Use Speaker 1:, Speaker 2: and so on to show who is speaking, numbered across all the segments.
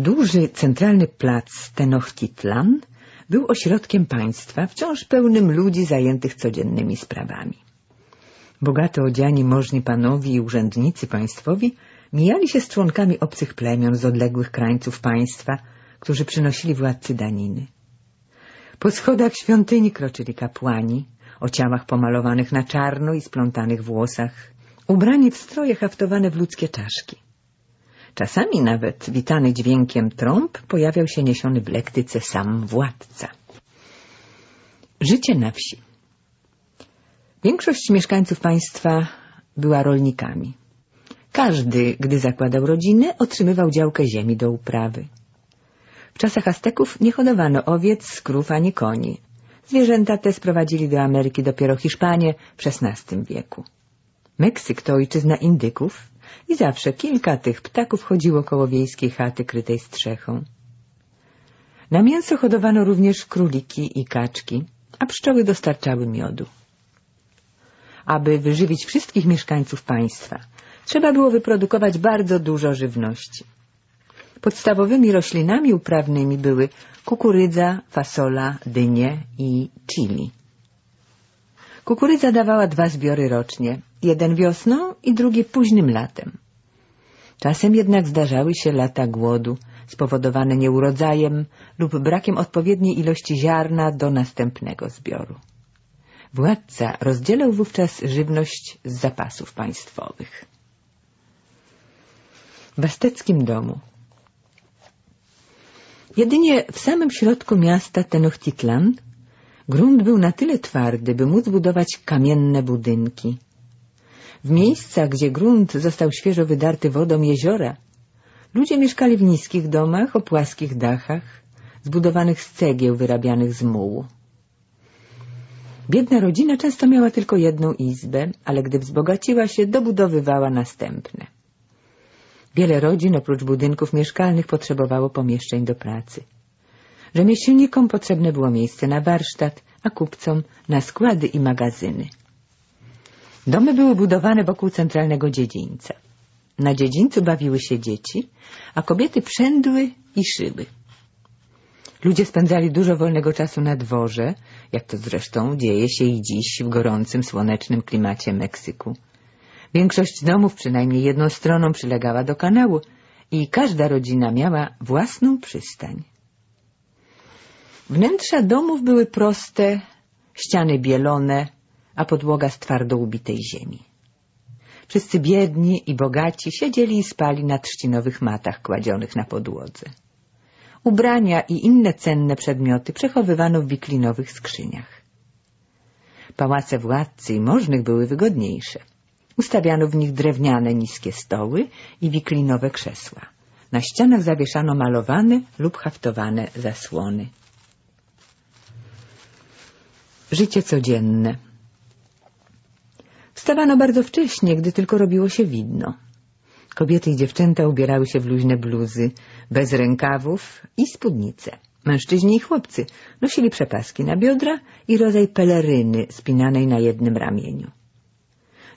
Speaker 1: Duży centralny plac Tenochtitlan był ośrodkiem państwa, wciąż pełnym ludzi zajętych codziennymi sprawami. Bogato odziani możni panowie i urzędnicy państwowi mijali się z członkami obcych plemion z odległych krańców państwa, którzy przynosili władcy daniny. Po schodach świątyni kroczyli kapłani, o ciałach pomalowanych na czarno i splątanych włosach, ubrani w stroje haftowane w ludzkie czaszki. Czasami nawet, witany dźwiękiem trąb, pojawiał się niesiony w lektyce sam władca. Życie na wsi Większość mieszkańców państwa była rolnikami. Każdy, gdy zakładał rodzinę, otrzymywał działkę ziemi do uprawy. W czasach Azteków nie hodowano owiec, krów ani koni. Zwierzęta te sprowadzili do Ameryki dopiero Hiszpanie w XVI wieku. Meksyk to ojczyzna indyków i zawsze kilka tych ptaków chodziło koło wiejskiej chaty krytej strzechą. Na mięso hodowano również króliki i kaczki, a pszczoły dostarczały miodu. Aby wyżywić wszystkich mieszkańców państwa, trzeba było wyprodukować bardzo dużo żywności. Podstawowymi roślinami uprawnymi były kukurydza, fasola, dynie i chili. Kukurydza dawała dwa zbiory rocznie, jeden wiosną i drugi późnym latem. Czasem jednak zdarzały się lata głodu, spowodowane nieurodzajem lub brakiem odpowiedniej ilości ziarna do następnego zbioru. Władca rozdzielał wówczas żywność z zapasów państwowych. W azteckim domu Jedynie w samym środku miasta Tenochtitlan grunt był na tyle twardy, by móc budować kamienne budynki. W miejscach, gdzie grunt został świeżo wydarty wodą jeziora, ludzie mieszkali w niskich domach o płaskich dachach, zbudowanych z cegieł wyrabianych z mułu. Biedna rodzina często miała tylko jedną izbę, ale gdy wzbogaciła się, dobudowywała następne. Wiele rodzin oprócz budynków mieszkalnych potrzebowało pomieszczeń do pracy. Rzemieślnikom potrzebne było miejsce na warsztat, a kupcom na składy i magazyny. Domy były budowane wokół centralnego dziedzińca. Na dziedzińcu bawiły się dzieci, a kobiety przędły i szyły. Ludzie spędzali dużo wolnego czasu na dworze, jak to zresztą dzieje się i dziś w gorącym, słonecznym klimacie Meksyku. Większość domów przynajmniej jedną stroną przylegała do kanału i każda rodzina miała własną przystań. Wnętrza domów były proste, ściany bielone, a podłoga z twardo ubitej ziemi. Wszyscy biedni i bogaci siedzieli i spali na trzcinowych matach kładzionych na podłodze. Ubrania i inne cenne przedmioty przechowywano w wiklinowych skrzyniach. Pałace władcy i możnych były wygodniejsze. Ustawiano w nich drewniane niskie stoły i wiklinowe krzesła. Na ścianach zawieszano malowane lub haftowane zasłony. Życie codzienne Wstawano bardzo wcześnie, gdy tylko robiło się widno. Kobiety i dziewczęta ubierały się w luźne bluzy, bez rękawów i spódnice. Mężczyźni i chłopcy nosili przepaski na biodra i rodzaj peleryny spinanej na jednym ramieniu.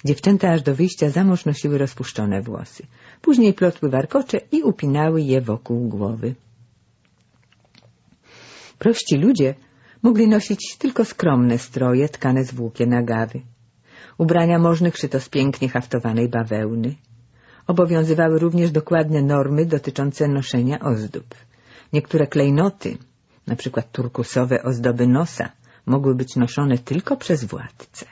Speaker 1: Dziewczęta aż do wyjścia za mąż nosiły rozpuszczone włosy. Później plotły warkocze i upinały je wokół głowy. Prości ludzie mogli nosić tylko skromne stroje tkane z włókien agawy. Ubrania możnych szyto z pięknie haftowanej bawełny. Obowiązywały również dokładne normy dotyczące noszenia ozdób. Niektóre klejnoty, przykład turkusowe ozdoby nosa, mogły być noszone tylko przez władcę.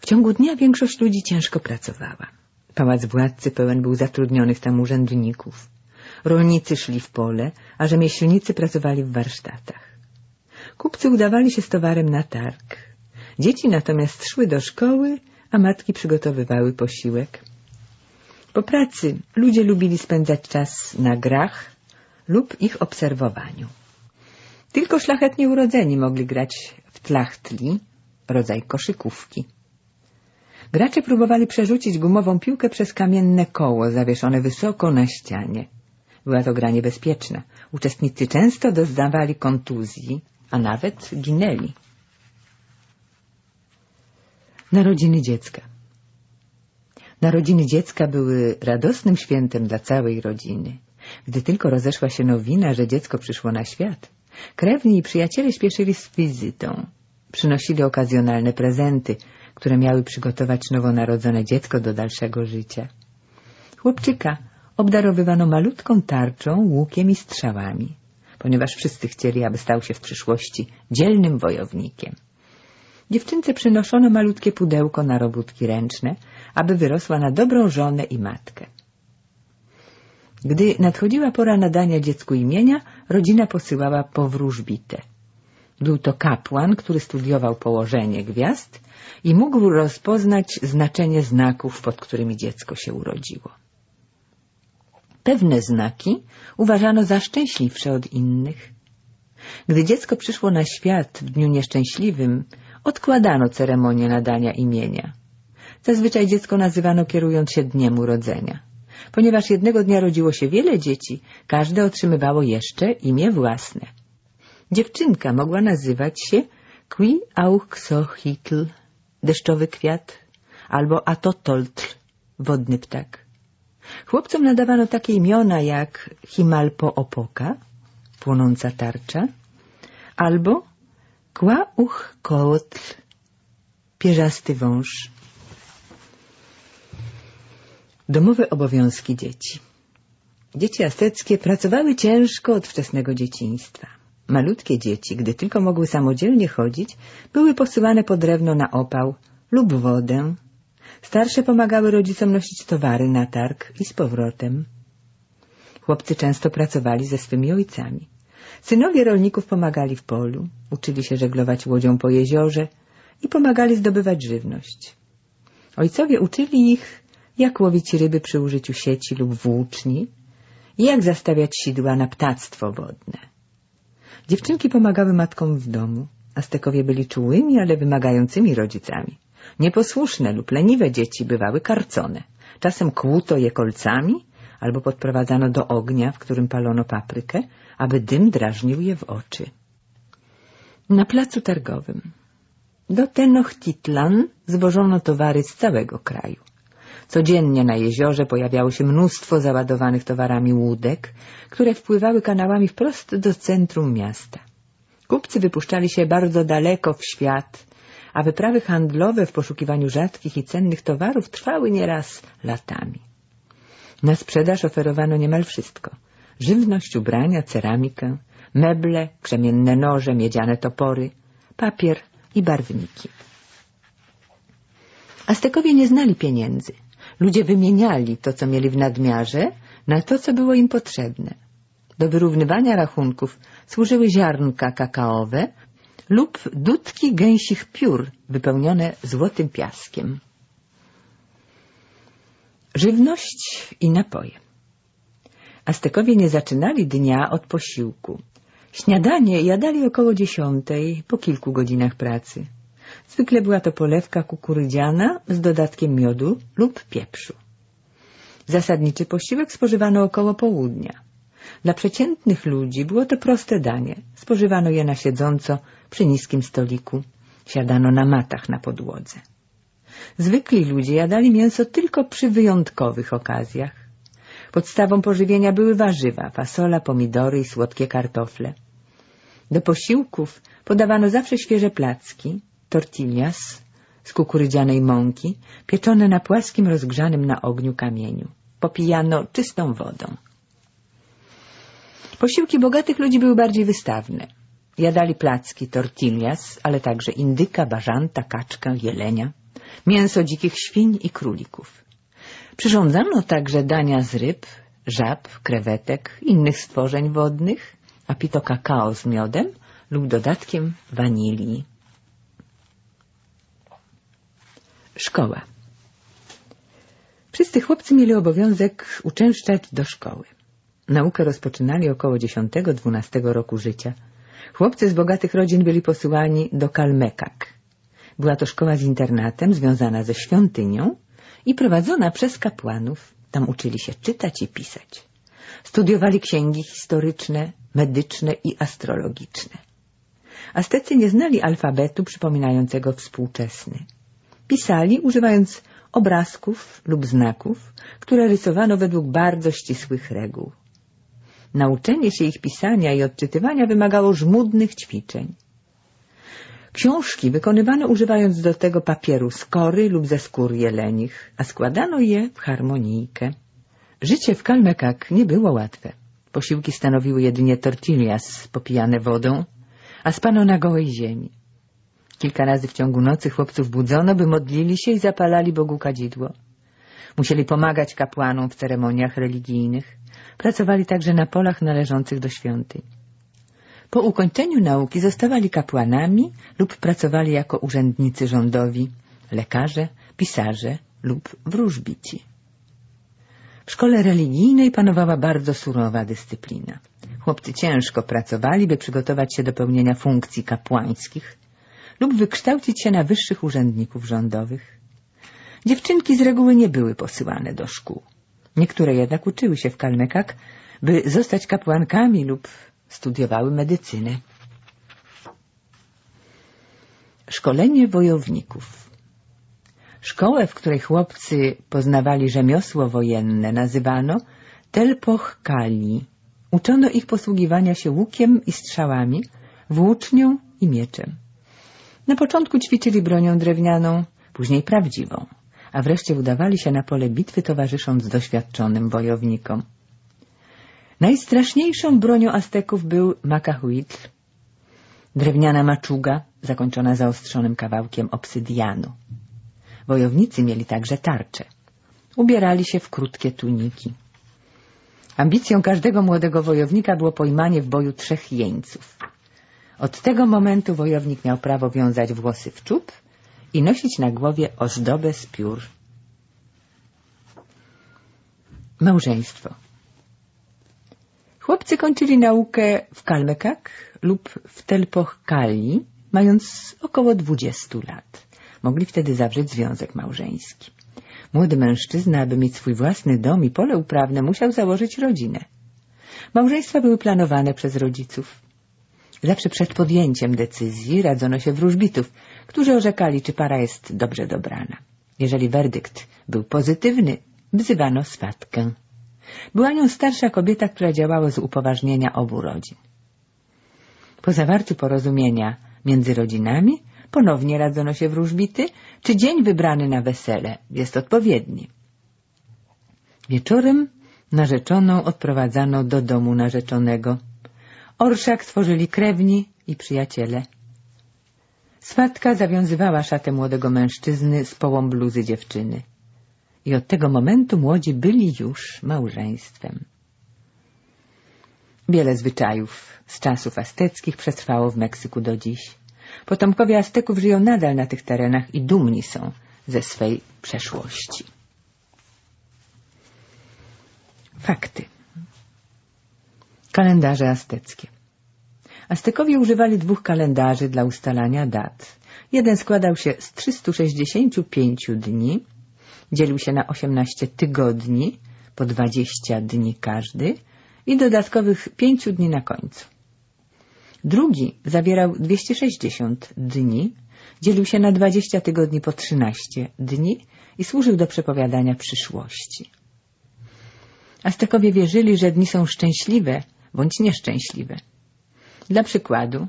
Speaker 1: W ciągu dnia większość ludzi ciężko pracowała. Pałac władcy pełen był zatrudnionych tam urzędników. Rolnicy szli w pole, a rzemieślnicy pracowali w warsztatach. Kupcy udawali się z towarem na targ. Dzieci natomiast szły do szkoły, a matki przygotowywały posiłek. Po pracy ludzie lubili spędzać czas na grach lub ich obserwowaniu. Tylko szlachetnie urodzeni mogli grać w tlachtli, rodzaj koszykówki. Gracze próbowali przerzucić gumową piłkę przez kamienne koło zawieszone wysoko na ścianie. Była to gra niebezpieczna. Uczestnicy często doznawali kontuzji, a nawet ginęli. Narodziny dziecka Narodziny dziecka były radosnym świętem dla całej rodziny. Gdy tylko rozeszła się nowina, że dziecko przyszło na świat, krewni i przyjaciele śpieszyli z wizytą. Przynosili okazjonalne prezenty, które miały przygotować nowonarodzone dziecko do dalszego życia. Chłopczyka obdarowywano malutką tarczą, łukiem i strzałami, ponieważ wszyscy chcieli, aby stał się w przyszłości dzielnym wojownikiem. Dziewczynce przynoszono malutkie pudełko na robótki ręczne, aby wyrosła na dobrą żonę i matkę. Gdy nadchodziła pora nadania dziecku imienia, rodzina posyłała po wróżbitę. Był to kapłan, który studiował położenie gwiazd i mógł rozpoznać znaczenie znaków, pod którymi dziecko się urodziło. Pewne znaki uważano za szczęśliwsze od innych. Gdy dziecko przyszło na świat w dniu nieszczęśliwym, odkładano ceremonię nadania imienia. Zazwyczaj dziecko nazywano kierując się dniem urodzenia. Ponieważ jednego dnia rodziło się wiele dzieci, każde otrzymywało jeszcze imię własne. Dziewczynka mogła nazywać się Qui Auchsochitl, deszczowy kwiat, albo Atotoltl, wodny ptak. Chłopcom nadawano takie imiona jak Himalpo Opoka, płonąca tarcza, albo Kła Uch Kootl, pierzasty wąż. Domowe obowiązki dzieci Dzieci azteckie pracowały ciężko od wczesnego dzieciństwa. Malutkie dzieci, gdy tylko mogły samodzielnie chodzić, były posyłane po drewno na opał lub wodę. Starsze pomagały rodzicom nosić towary na targ i z powrotem. Chłopcy często pracowali ze swymi ojcami. Synowie rolników pomagali w polu, uczyli się żeglować łodzią po jeziorze i pomagali zdobywać żywność. Ojcowie uczyli ich, jak łowić ryby przy użyciu sieci lub włóczni i jak zastawiać sidła na ptactwo wodne. Dziewczynki pomagały matkom w domu. Aztekowie byli czułymi, ale wymagającymi rodzicami. Nieposłuszne lub leniwe dzieci bywały karcone. Czasem kłuto je kolcami albo podprowadzano do ognia, w którym palono paprykę, aby dym drażnił je w oczy. Na placu targowym do Tenochtitlan zwożono towary z całego kraju. Codziennie na jeziorze pojawiało się mnóstwo załadowanych towarami łódek, które wpływały kanałami wprost do centrum miasta. Kupcy wypuszczali się bardzo daleko w świat, a wyprawy handlowe w poszukiwaniu rzadkich i cennych towarów trwały nieraz latami. Na sprzedaż oferowano niemal wszystko. Żywność, ubrania, ceramikę, meble, krzemienne noże, miedziane topory, papier i barwniki. Aztekowie nie znali pieniędzy. Ludzie wymieniali to, co mieli w nadmiarze, na to, co było im potrzebne. Do wyrównywania rachunków służyły ziarnka kakaowe lub dudki gęsich piór wypełnione złotym piaskiem. Żywność i napoje. Aztekowie nie zaczynali dnia od posiłku. Śniadanie jadali około dziesiątej, po kilku godzinach pracy. Zwykle była to polewka kukurydziana z dodatkiem miodu lub pieprzu. Zasadniczy posiłek spożywano około południa. Dla przeciętnych ludzi było to proste danie. Spożywano je na siedząco przy niskim stoliku. Siadano na matach na podłodze. Zwykli ludzie jadali mięso tylko przy wyjątkowych okazjach. Podstawą pożywienia były warzywa, fasola, pomidory i słodkie kartofle. Do posiłków podawano zawsze świeże placki, tortillas z kukurydzianej mąki, pieczone na płaskim, rozgrzanym na ogniu kamieniu. Popijano czystą wodą. Posiłki bogatych ludzi były bardziej wystawne. Jadali placki, tortillas, ale także indyka, bażanta, kaczkę, jelenia, mięso dzikich świń i królików. Przyrządzano także dania z ryb, żab, krewetek, innych stworzeń wodnych, a pito kakao z miodem lub dodatkiem wanilii. Szkoła. Wszyscy chłopcy mieli obowiązek uczęszczać do szkoły. Naukę rozpoczynali około 10-12 roku życia. Chłopcy z bogatych rodzin byli posyłani do Kalmekak. Była to szkoła z internatem związana ze świątynią i prowadzona przez kapłanów. Tam uczyli się czytać i pisać. Studiowali księgi historyczne, medyczne i astrologiczne. Aztecy nie znali alfabetu przypominającego współczesny. Pisali używając obrazków lub znaków, które rysowano według bardzo ścisłych reguł. Nauczenie się ich pisania i odczytywania wymagało żmudnych ćwiczeń. Książki wykonywano używając do tego papieru z kory lub ze skór jelenich, a składano je w harmonijkę. Życie w Kalmekak nie było łatwe. Posiłki stanowiły jedynie tortillas popijane wodą, a spano na gołej ziemi. Kilka razy w ciągu nocy chłopców budzono, by modlili się i zapalali Bogu kadzidło. Musieli pomagać kapłanom w ceremoniach religijnych. Pracowali także na polach należących do świątyń. Po ukończeniu nauki zostawali kapłanami lub pracowali jako urzędnicy rządowi, lekarze, pisarze lub wróżbici. W szkole religijnej panowała bardzo surowa dyscyplina. Chłopcy ciężko pracowali, by przygotować się do pełnienia funkcji kapłańskich lub wykształcić się na wyższych urzędników rządowych. Dziewczynki z reguły nie były posyłane do szkół. Niektóre jednak uczyły się w Kalmekak, by zostać kapłankami lub studiowały medycynę. Szkolenie wojowników Szkołę, w której chłopcy poznawali rzemiosło wojenne, nazywano Telpoch Kali. Uczono ich posługiwania się łukiem i strzałami, włócznią i mieczem. Na początku ćwiczyli bronią drewnianą, później prawdziwą, a wreszcie udawali się na pole bitwy towarzysząc doświadczonym wojownikom. Najstraszniejszą bronią Azteków był makahuitl, drewniana maczuga zakończona zaostrzonym kawałkiem obsydianu. Wojownicy mieli także tarcze. Ubierali się w krótkie tuniki. Ambicją każdego młodego wojownika było pojmanie w boju trzech jeńców. Od tego momentu wojownik miał prawo wiązać włosy w czub i nosić na głowie ozdobę z piór. Małżeństwo Chłopcy kończyli naukę w Kalmekak lub w Telpoch Kali, mając około 20 lat. Mogli wtedy zawrzeć związek małżeński. Młody mężczyzna, aby mieć swój własny dom i pole uprawne, musiał założyć rodzinę. Małżeństwa były planowane przez rodziców. Zawsze przed podjęciem decyzji radzono się wróżbitów, orzekali, czy para jest dobrze dobrana. Jeżeli werdykt był pozytywny, wzywano swatkę. Była nią starsza kobieta, która działała z upoważnienia obu rodzin. Po zawarciu porozumienia między rodzinami ponownie radzono się wróżbity, czy dzień wybrany na wesele jest odpowiedni. Wieczorem narzeczoną odprowadzano do domu narzeczonego. Orszak tworzyli krewni i przyjaciele. Swatka zawiązywała szatę młodego mężczyzny z połą bluzy dziewczyny i od tego momentu młodzi byli już małżeństwem. Wiele zwyczajów z czasów azteckich przetrwało w Meksyku do dziś. Potomkowie Azteków żyją nadal na tych terenach i dumni są ze swej przeszłości. Fakty. Kalendarze azteckie. Aztekowie używali dwóch kalendarzy dla ustalania dat. Jeden składał się z 365 dni, dzielił się na 18 tygodni, po 20 dni każdy i dodatkowych 5 dni na końcu. Drugi zawierał 260 dni, dzielił się na 20 tygodni po 13 dni i służył do przepowiadania przyszłości. Aztekowie wierzyli, że dni są szczęśliwe bądź nieszczęśliwe. Dla przykładu,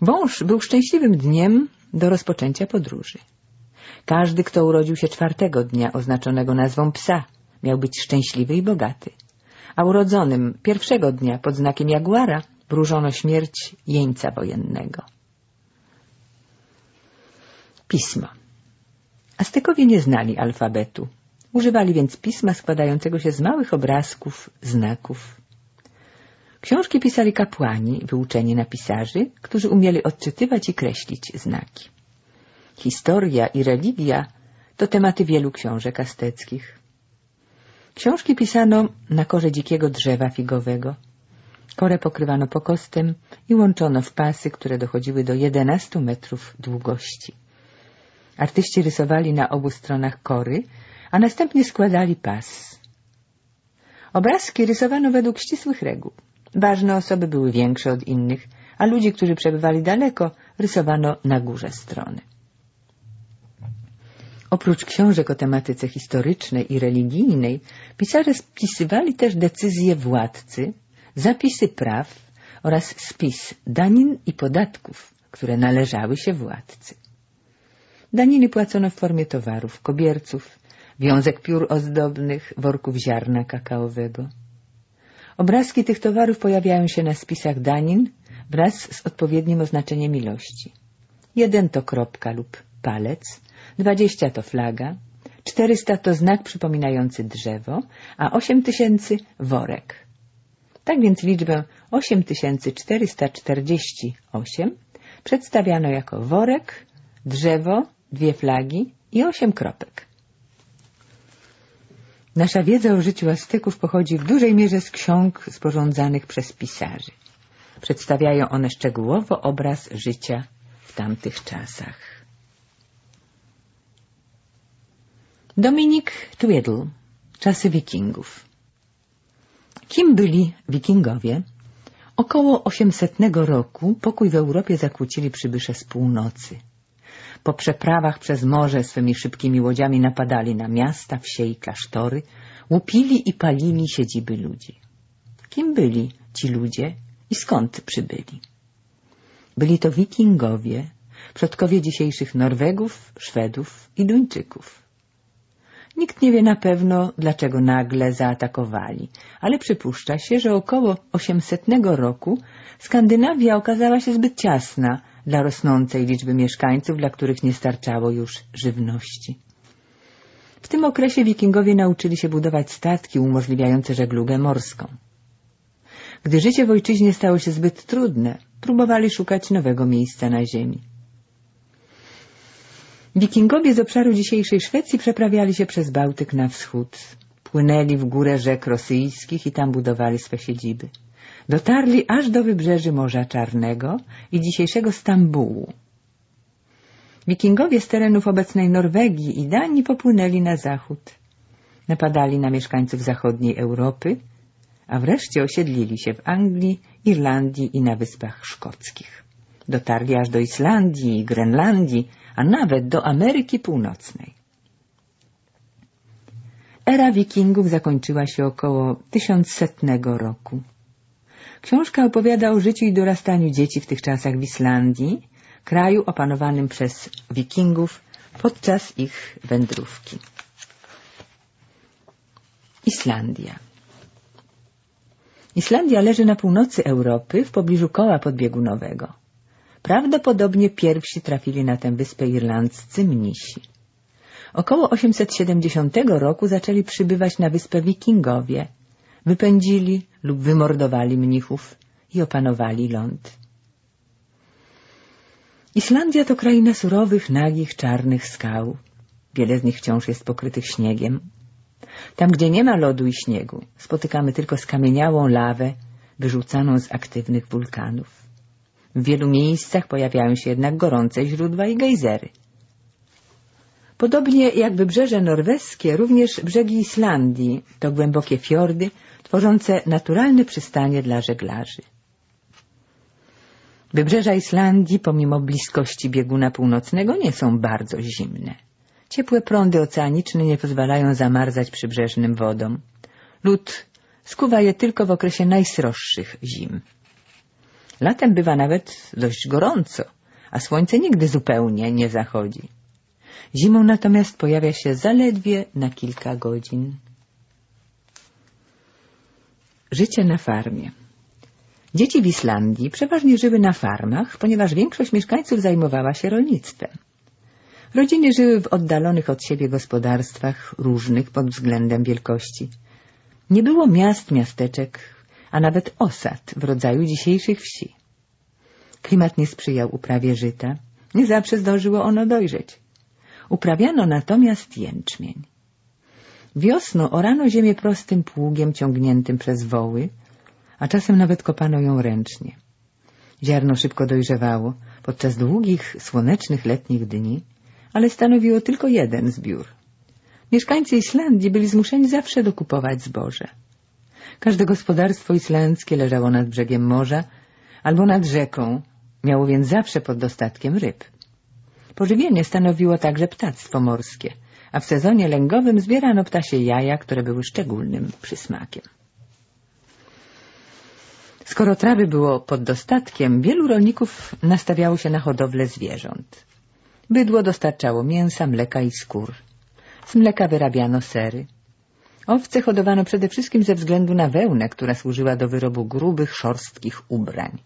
Speaker 1: wąż był szczęśliwym dniem do rozpoczęcia podróży. Każdy, kto urodził się czwartego dnia oznaczonego nazwą psa, miał być szczęśliwy i bogaty, a urodzonym pierwszego dnia pod znakiem jaguara wróżono śmierć jeńca wojennego. Pismo Aztekowie nie znali alfabetu. Używali więc pisma składającego się z małych obrazków, znaków. Książki pisali kapłani, wyuczeni na pisarzy, którzy umieli odczytywać i kreślić znaki. Historia i religia to tematy wielu książek azteckich. Książki pisano na korze dzikiego drzewa figowego. Korę pokrywano pokostem i łączono w pasy, które dochodziły do 11 metrów długości. Artyści rysowali na obu stronach kory, a następnie składali pas. Obrazki rysowano według ścisłych reguł. Ważne osoby były większe od innych, a ludzi, którzy przebywali daleko, rysowano na górze strony. Oprócz książek o tematyce historycznej i religijnej, pisarze spisywali też decyzje władcy, zapisy praw oraz spis danin i podatków, które należały się władcy. Daniny płacono w formie towarów, kobierców, wiązek piór ozdobnych, worków ziarna kakaowego. Obrazki tych towarów pojawiają się na spisach danin wraz z odpowiednim oznaczeniem ilości. Jeden to kropka lub palec, dwadzieścia to flaga, czterysta to znak przypominający drzewo, a osiem tysięcy worek. Tak więc liczbę 8448 przedstawiano jako worek, drzewo, dwie flagi i osiem kropek. Nasza wiedza o życiu Azteków pochodzi w dużej mierze z ksiąg sporządzanych przez pisarzy. Przedstawiają one szczegółowo obraz życia w tamtych czasach. Dominik Twiddle, Czasy Wikingów Kim byli Wikingowie? Około 800 roku pokój w Europie zakłócili przybysze z północy. Po przeprawach przez morze swymi szybkimi łodziami napadali na miasta, wsie i klasztory, łupili i palili siedziby ludzi. Kim byli ci ludzie i skąd przybyli? Byli to wikingowie, przodkowie dzisiejszych Norwegów, Szwedów i Duńczyków. Nikt nie wie na pewno, dlaczego nagle zaatakowali, ale przypuszcza się, że około 800 roku Skandynawia okazała się zbyt ciasna dla rosnącej liczby mieszkańców, dla których nie starczało już żywności. W tym okresie wikingowie nauczyli się budować statki umożliwiające żeglugę morską. Gdy życie w ojczyźnie stało się zbyt trudne, próbowali szukać nowego miejsca na ziemi. Wikingowie z obszaru dzisiejszej Szwecji przeprawiali się przez Bałtyk na wschód. Płynęli w górę rzek rosyjskich i tam budowali swe siedziby. Dotarli aż do wybrzeży Morza Czarnego i dzisiejszego Stambułu. Wikingowie z terenów obecnej Norwegii i Danii popłynęli na zachód. Napadali na mieszkańców zachodniej Europy, a wreszcie osiedlili się w Anglii, Irlandii i na Wyspach Szkockich. Dotarli aż do Islandii Grenlandii, a nawet do Ameryki Północnej. Era wikingów zakończyła się około 1100 roku. Książka opowiada o życiu i dorastaniu dzieci w tych czasach w Islandii, kraju opanowanym przez wikingów podczas ich wędrówki. Islandia Islandia leży na północy Europy, w pobliżu koła podbiegunowego. Prawdopodobnie pierwsi trafili na tę wyspę irlandzcy mnisi. Około 870 roku zaczęli przybywać na wyspę wikingowie. Wypędzili lub wymordowali mnichów i opanowali ląd. Islandia to kraina surowych, nagich, czarnych skał. Wiele z nich wciąż jest pokrytych śniegiem. Tam, gdzie nie ma lodu i śniegu, spotykamy tylko skamieniałą lawę wyrzucaną z aktywnych wulkanów. W wielu miejscach pojawiają się jednak gorące źródła i gejzery. Podobnie jak wybrzeże norweskie, również brzegi Islandii to głębokie fiordy, tworzące naturalne przystanie dla żeglarzy. Wybrzeża Islandii, pomimo bliskości bieguna północnego, nie są bardzo zimne. Ciepłe prądy oceaniczne nie pozwalają zamarzać przybrzeżnym wodom. Lód skuwa je tylko w okresie najsroższych zim. Latem bywa nawet dość gorąco, a słońce nigdy zupełnie nie zachodzi. Zimą natomiast pojawia się zaledwie na kilka godzin. Życie na farmie Dzieci w Islandii przeważnie żyły na farmach, ponieważ większość mieszkańców zajmowała się rolnictwem. Rodziny żyły w oddalonych od siebie gospodarstwach, różnych pod względem wielkości. Nie było miast, miasteczek, a nawet osad w rodzaju dzisiejszych wsi. Klimat nie sprzyjał uprawie żyta, nie zawsze zdążyło ono dojrzeć. Uprawiano natomiast jęczmień. Wiosną orano ziemię prostym pługiem ciągniętym przez woły, a czasem nawet kopano ją ręcznie. Ziarno szybko dojrzewało podczas długich, słonecznych letnich dni, ale stanowiło tylko jeden zbiór. Mieszkańcy Islandii byli zmuszeni zawsze dokupować zboże. Każde gospodarstwo islandzkie leżało nad brzegiem morza albo nad rzeką, miało więc zawsze pod dostatkiem ryb. Pożywienie stanowiło także ptactwo morskie, a w sezonie lęgowym zbierano ptasie jaja, które były szczególnym przysmakiem. Skoro trawy było pod dostatkiem, wielu rolników nastawiało się na hodowlę zwierząt. Bydło dostarczało mięsa, mleka i skór. Z mleka wyrabiano sery. Owce hodowano przede wszystkim ze względu na wełnę, która służyła do wyrobu grubych, szorstkich ubrań.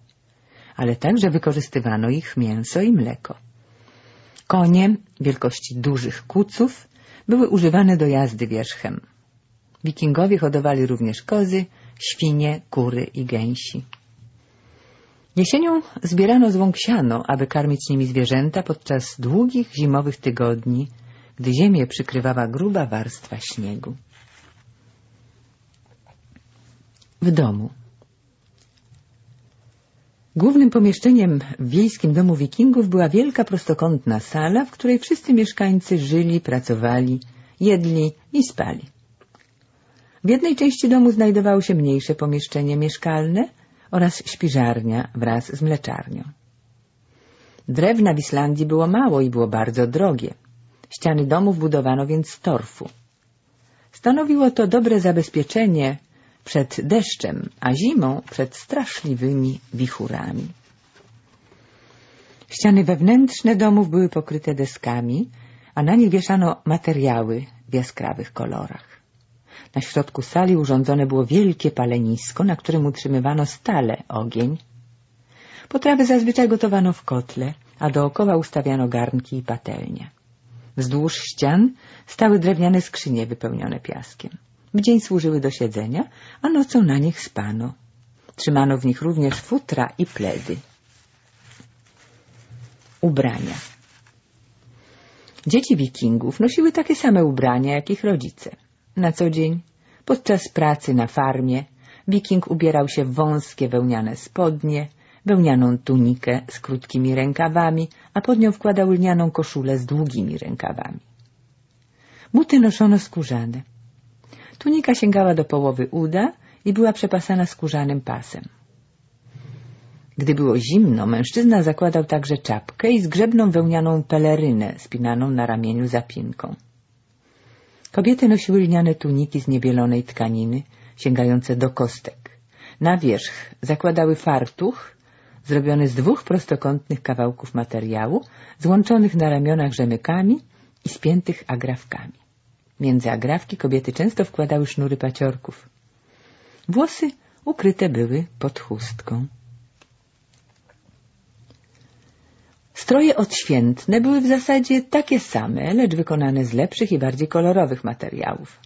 Speaker 1: Ale także wykorzystywano ich mięso i mleko. Konie wielkości dużych kuców były używane do jazdy wierzchem. Wikingowie hodowali również kozy, świnie, kury i gęsi. Jesienią zbierano z siano, aby karmić nimi zwierzęta podczas długich zimowych tygodni, gdy ziemię przykrywała gruba warstwa śniegu. W domu Głównym pomieszczeniem w wiejskim domu wikingów była wielka prostokątna sala, w której wszyscy mieszkańcy żyli, pracowali, jedli i spali. W jednej części domu znajdowało się mniejsze pomieszczenie mieszkalne oraz śpiżarnia wraz z mleczarnią. Drewna w Islandii było mało i było bardzo drogie. Ściany domów budowano więc z torfu. Stanowiło to dobre zabezpieczenie przed deszczem, a zimą przed straszliwymi wichurami. Ściany wewnętrzne domów były pokryte deskami, a na nich wieszano materiały w jaskrawych kolorach. Na środku sali urządzone było wielkie palenisko, na którym utrzymywano stale ogień. Potrawy zazwyczaj gotowano w kotle, a dookoła ustawiano garnki i patelnie. Wzdłuż ścian stały drewniane skrzynie wypełnione piaskiem. W dzień służyły do siedzenia, a nocą na nich spano. Trzymano w nich również futra i pledy. Ubrania Dzieci wikingów nosiły takie same ubrania jak ich rodzice. Na co dzień, podczas pracy na farmie, wiking ubierał się w wąskie wełniane spodnie, wełnianą tunikę z krótkimi rękawami, a pod nią wkładał lnianą koszulę z długimi rękawami. Buty noszono skórzane. Tunika sięgała do połowy uda i była przepasana skórzanym pasem. Gdy było zimno, mężczyzna zakładał także czapkę i zgrzebną wełnianą pelerynę spinaną na ramieniu zapinką. Kobiety nosiły lniane tuniki z niebielonej tkaniny, sięgające do kostek. Na wierzch zakładały fartuch, zrobiony z dwóch prostokątnych kawałków materiału, złączonych na ramionach rzemykami i spiętych agrafkami. Między agrafki kobiety często wkładały sznury paciorków. Włosy ukryte były pod chustką. Stroje odświętne były w zasadzie takie same, lecz wykonane z lepszych i bardziej kolorowych materiałów.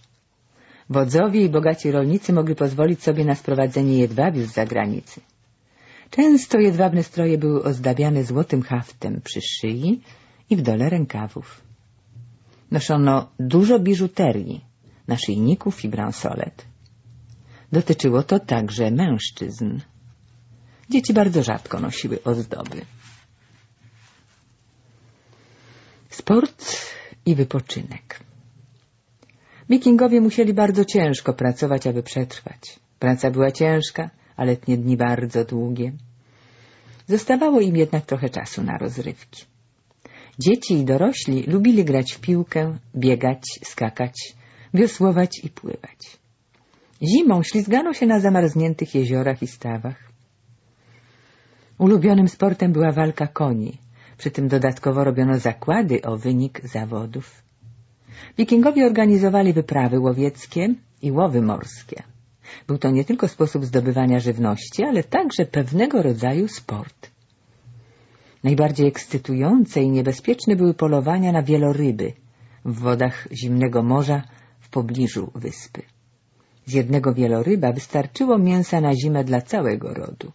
Speaker 1: Wodzowie i bogaci rolnicy mogli pozwolić sobie na sprowadzenie jedwabiu z zagranicy. Często jedwabne stroje były ozdabiane złotym haftem przy szyi i w dole rękawów. Noszono dużo biżuterii, naszyjników i bransolet. Dotyczyło to także mężczyzn. Dzieci bardzo rzadko nosiły ozdoby. Sport i wypoczynek. Wikingowie musieli bardzo ciężko pracować, aby przetrwać. Praca była ciężka, a letnie dni bardzo długie. Zostawało im jednak trochę czasu na rozrywki. Dzieci i dorośli lubili grać w piłkę, biegać, skakać, wiosłować i pływać. Zimą ślizgano się na zamarzniętych jeziorach i stawach. Ulubionym sportem była walka koni, przy tym dodatkowo robiono zakłady o wynik zawodów. Wikingowie organizowali wyprawy łowieckie i łowy morskie. Był to nie tylko sposób zdobywania żywności, ale także pewnego rodzaju sport. Najbardziej ekscytujące i niebezpieczne były polowania na wieloryby w wodach zimnego morza w pobliżu wyspy. Z jednego wieloryba wystarczyło mięsa na zimę dla całego rodu.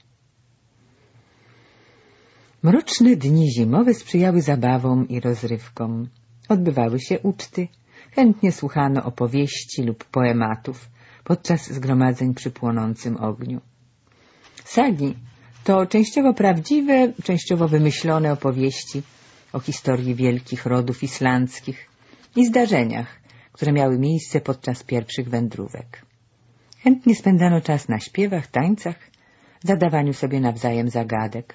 Speaker 1: Mroczne dni zimowe sprzyjały zabawom i rozrywkom. Odbywały się uczty, chętnie słuchano opowieści lub poematów podczas zgromadzeń przy płonącym ogniu. Sagi to częściowo prawdziwe, częściowo wymyślone opowieści o historii wielkich rodów islandzkich i zdarzeniach, które miały miejsce podczas pierwszych wędrówek. Chętnie spędzano czas na śpiewach, tańcach, zadawaniu sobie nawzajem zagadek.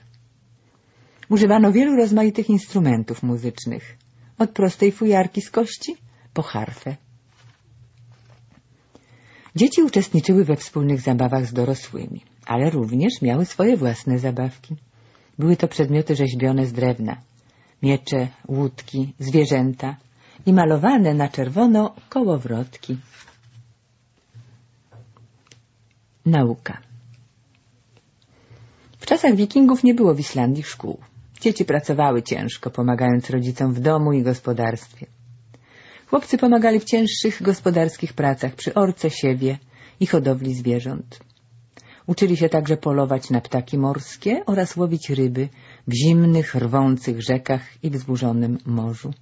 Speaker 1: Używano wielu rozmaitych instrumentów muzycznych, od prostej fujarki z kości po harfę. Dzieci uczestniczyły we wspólnych zabawach z dorosłymi, ale również miały swoje własne zabawki. Były to przedmioty rzeźbione z drewna, miecze, łódki, zwierzęta i malowane na czerwono kołowrotki. Nauka W czasach wikingów nie było w Islandii szkół. Dzieci pracowały ciężko, pomagając rodzicom w domu i gospodarstwie. Chłopcy pomagali w cięższych gospodarskich pracach przy orce, siewie i hodowli zwierząt. Uczyli się także polować na ptaki morskie oraz łowić ryby w zimnych, rwących rzekach i wzburzonym morzu.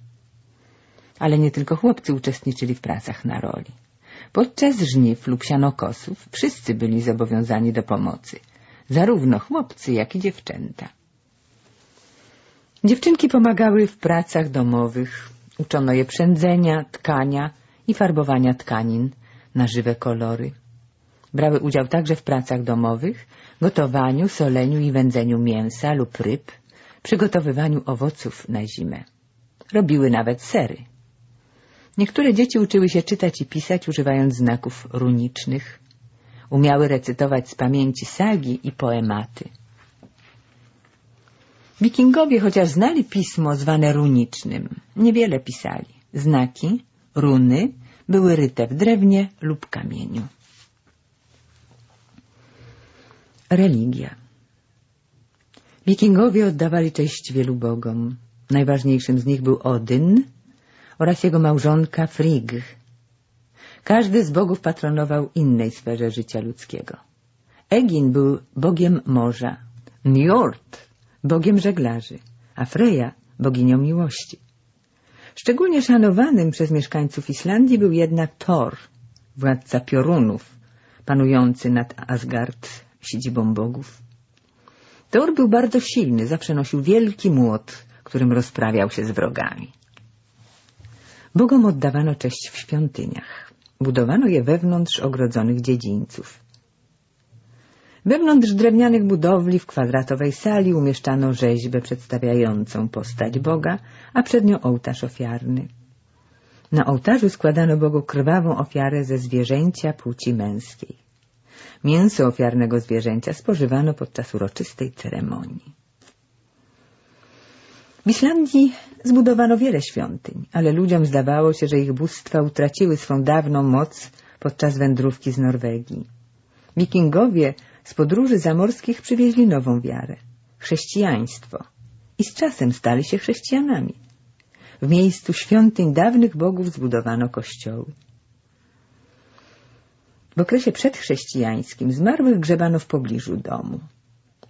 Speaker 1: Ale nie tylko chłopcy uczestniczyli w pracach na roli. Podczas żniw lub sianokosów wszyscy byli zobowiązani do pomocy, zarówno chłopcy, jak i dziewczęta. Dziewczynki pomagały w pracach domowych, uczono je przędzenia, tkania i farbowania tkanin na żywe kolory. Brały udział także w pracach domowych, gotowaniu, soleniu i wędzeniu mięsa lub ryb, przygotowywaniu owoców na zimę. Robiły nawet sery. Niektóre dzieci uczyły się czytać i pisać, używając znaków runicznych. Umiały recytować z pamięci sagi i poematy. Wikingowie, chociaż znali pismo zwane runicznym, niewiele pisali. Znaki, runy, były ryte w drewnie lub kamieniu. Religia Wikingowie oddawali cześć wielu bogom. Najważniejszym z nich był Odyn oraz jego małżonka Frigg. Każdy z bogów patronował innej sferze życia ludzkiego. Egin był bogiem morza, Njord bogiem żeglarzy, a Freja boginią miłości. Szczególnie szanowanym przez mieszkańców Islandii był jednak Thor, władca piorunów, panujący nad Asgard, siedzibą bogów. Thor był bardzo silny, zawsze nosił wielki młot, którym rozprawiał się z wrogami. Bogom oddawano cześć w świątyniach. Budowano je wewnątrz ogrodzonych dziedzińców. Wewnątrz drewnianych budowli w kwadratowej sali umieszczano rzeźbę przedstawiającą postać Boga, a przed nią ołtarz ofiarny. Na ołtarzu składano Bogu krwawą ofiarę ze zwierzęcia płci męskiej. Mięso ofiarnego zwierzęcia spożywano podczas uroczystej ceremonii. W Islandii zbudowano wiele świątyń, ale ludziom zdawało się, że ich bóstwa utraciły swą dawną moc podczas wędrówki z Norwegii. Wikingowie z podróży zamorskich przywieźli nową wiarę — chrześcijaństwo i z czasem stali się chrześcijanami. W miejscu świątyń dawnych bogów zbudowano kościoły. W okresie przedchrześcijańskim zmarłych grzebano w pobliżu domu.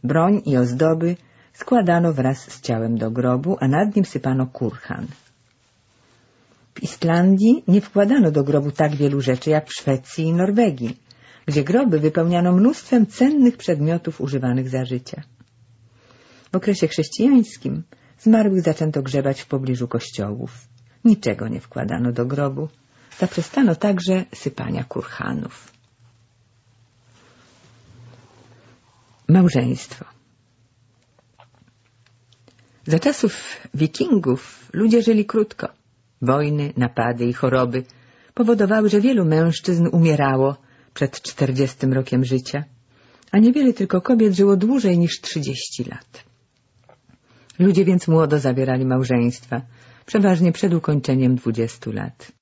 Speaker 1: Broń i ozdoby składano wraz z ciałem do grobu, a nad nim sypano kurhan. W Islandii nie wkładano do grobu tak wielu rzeczy jak w Szwecji i Norwegii, gdzie groby wypełniano mnóstwem cennych przedmiotów używanych za życia. W okresie chrześcijańskim zmarłych zaczęto grzebać w pobliżu kościołów. Niczego nie wkładano do grobu. Zaprzestano także sypania kurhanów. Małżeństwo Za czasów wikingów ludzie żyli krótko. Wojny, napady i choroby powodowały, że wielu mężczyzn umierało przed czterdziestym rokiem życia, a niewiele tylko kobiet żyło dłużej niż trzydzieści lat. Ludzie więc młodo zawierali małżeństwa, przeważnie przed ukończeniem dwudziestu lat.